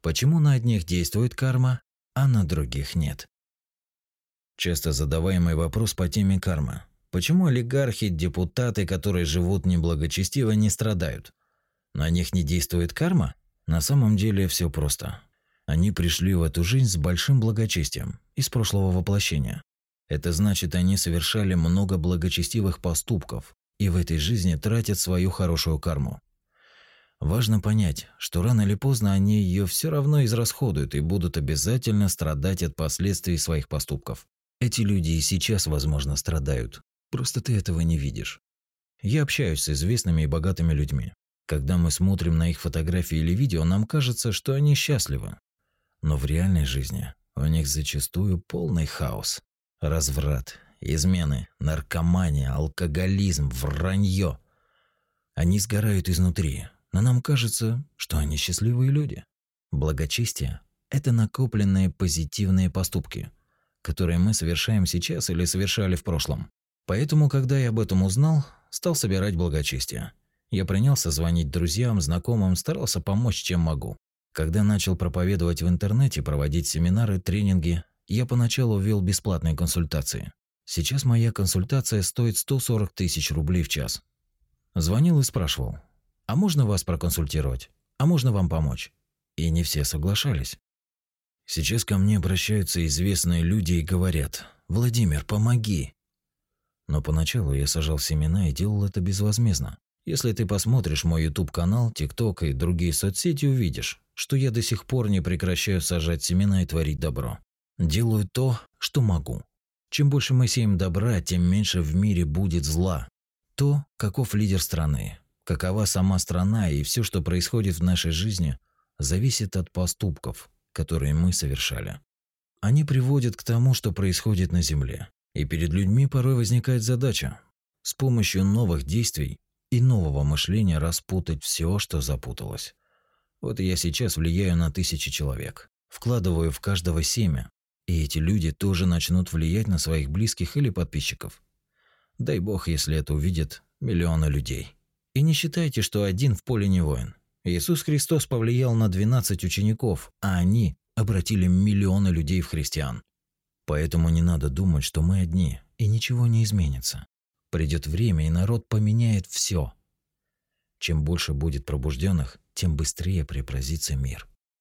Почему на одних действует карма, а на других нет? Часто задаваемый вопрос по теме кармы. Почему олигархи, депутаты, которые живут неблагочестиво, не страдают? На них не действует карма? На самом деле все просто. Они пришли в эту жизнь с большим благочестием из прошлого воплощения. Это значит, они совершали много благочестивых поступков и в этой жизни тратят свою хорошую карму. Важно понять, что рано или поздно они ее все равно израсходуют и будут обязательно страдать от последствий своих поступков. Эти люди и сейчас, возможно, страдают. Просто ты этого не видишь. Я общаюсь с известными и богатыми людьми. Когда мы смотрим на их фотографии или видео, нам кажется, что они счастливы. Но в реальной жизни у них зачастую полный хаос. Разврат, измены, наркомания, алкоголизм, вранье. Они сгорают изнутри, но нам кажется, что они счастливые люди. Благочестие – это накопленные позитивные поступки, которые мы совершаем сейчас или совершали в прошлом. Поэтому, когда я об этом узнал, стал собирать благочестие. Я принялся звонить друзьям, знакомым, старался помочь, чем могу. Когда начал проповедовать в интернете, проводить семинары, тренинги, я поначалу вел бесплатные консультации. Сейчас моя консультация стоит 140 тысяч рублей в час. Звонил и спрашивал, а можно вас проконсультировать? А можно вам помочь? И не все соглашались. Сейчас ко мне обращаются известные люди и говорят, «Владимир, помоги!» Но поначалу я сажал семена и делал это безвозмездно. Если ты посмотришь мой YouTube-канал, TikTok и другие соцсети, увидишь, что я до сих пор не прекращаю сажать семена и творить добро. Делаю то, что могу. Чем больше мы сеем добра, тем меньше в мире будет зла. То, каков лидер страны, какова сама страна и все, что происходит в нашей жизни, зависит от поступков, которые мы совершали. Они приводят к тому, что происходит на Земле. И перед людьми порой возникает задача с помощью новых действий и нового мышления распутать все, что запуталось. Вот я сейчас влияю на тысячи человек, вкладываю в каждого семя, и эти люди тоже начнут влиять на своих близких или подписчиков. Дай бог, если это увидят миллионы людей. И не считайте, что один в поле не воин. Иисус Христос повлиял на 12 учеников, а они обратили миллионы людей в христиан. Поэтому не надо думать, что мы одни, и ничего не изменится. Придет время, и народ поменяет все. Чем больше будет пробужденных, тем быстрее преобразится мир.